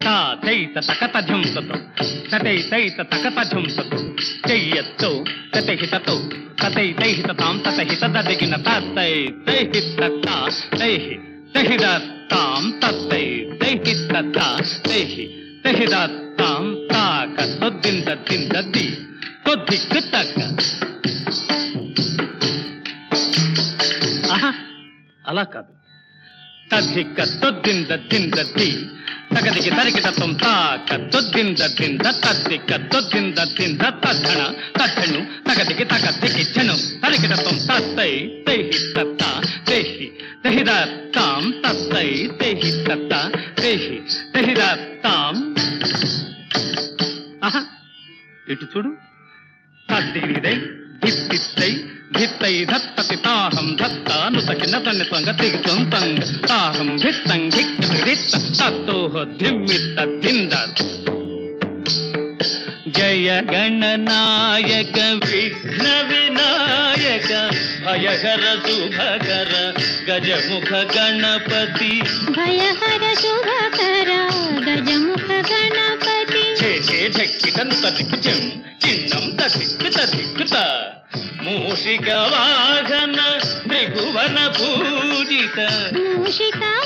తా తైత తకత ఝంసతో తతై తైత తకత ఝంసతో చెయ్యత్తో తతహితతో తతై తైహిత తాం తతహిత దదిగిన తత్తై తైహిత తా తైహి తహిద తాం తత్తై తైహిత తా తైహి తహిద తాం తాక తొద్దింద దింద ది తొద్దిక్కు తక్క ఆహా అలా కాదు తద్దిక్క తొద్దింద దింద తగదికి తరికి తత్వం తాక తొద్దింద దద్దిన్ దత్తి తొద్దింద దద్దిన్ దత్తణ తద్ధణు తగదికి తగ దిగిచ్చను తరికి తత్వం తత్తై తైహి తత్త తేహి తహిదత్తాం తత్తై తేహి తత్త తేహి తహిదత్తాం. ఆహా ఇటు చూడు. తద్దిగిదై దిత్తిత్తై భిత్తై ధత్తతి తాహం ధత్తాను తగిన తన్ని తంగ దిగి తాహం భిత్తం ధిక్ धिम्रित ततोह धिम्मित धिन्दत् जय गणनायक विघ्न विनायक भयहर शुभकर गजमुख गणपति भयहर शुभकर गजमुख गणपति छे छे झक्कितं तदिक्चिं चिन्नं तदिक् तदिक् मूषिक वाघन भृगुवन पूजित मूषिका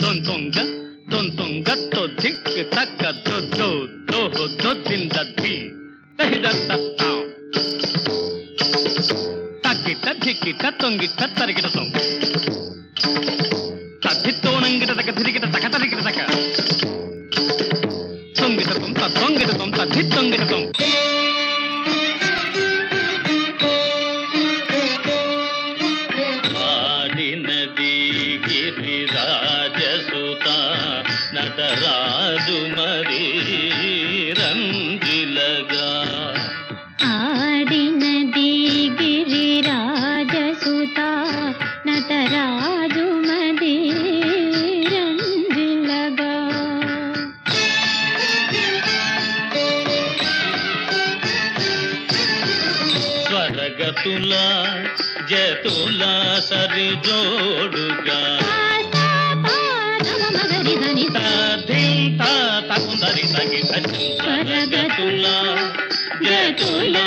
दोंदोंगा दोंदोंगा तो दिक तक दो दो दो हो दो दिन दी दही दत्ता ताओ तकिट धिकिट तोंगिट तरिकिट तोंग तद्धि तोणंगिट तक धिरिकिट तक तरिकिट तक तोंगिट तों तोंगिट तों तद्धि तोंगिट तों गिरिरा నటరాదు మరి రంగిలగా ఆడినది గిరిరాజసుత నటరాజు మది స్వరగతుల జతుల సరిజోడుగా సగి సగి జతులా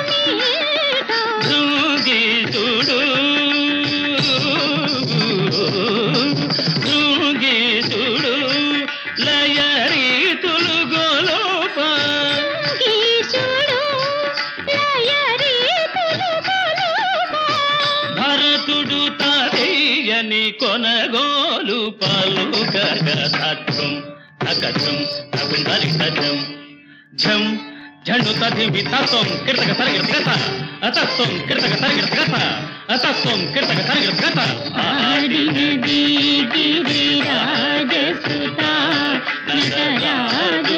కొనగోలు పలుకగం అకజం అగుండాలి సజం ఝం झंडु तथि विथासोम कृतक सरगिर कथा अतसोम कृतक सरगिर कथा अतसोम कृतक सरगिर कथा आदि नदी गिरिराज सुता नटराज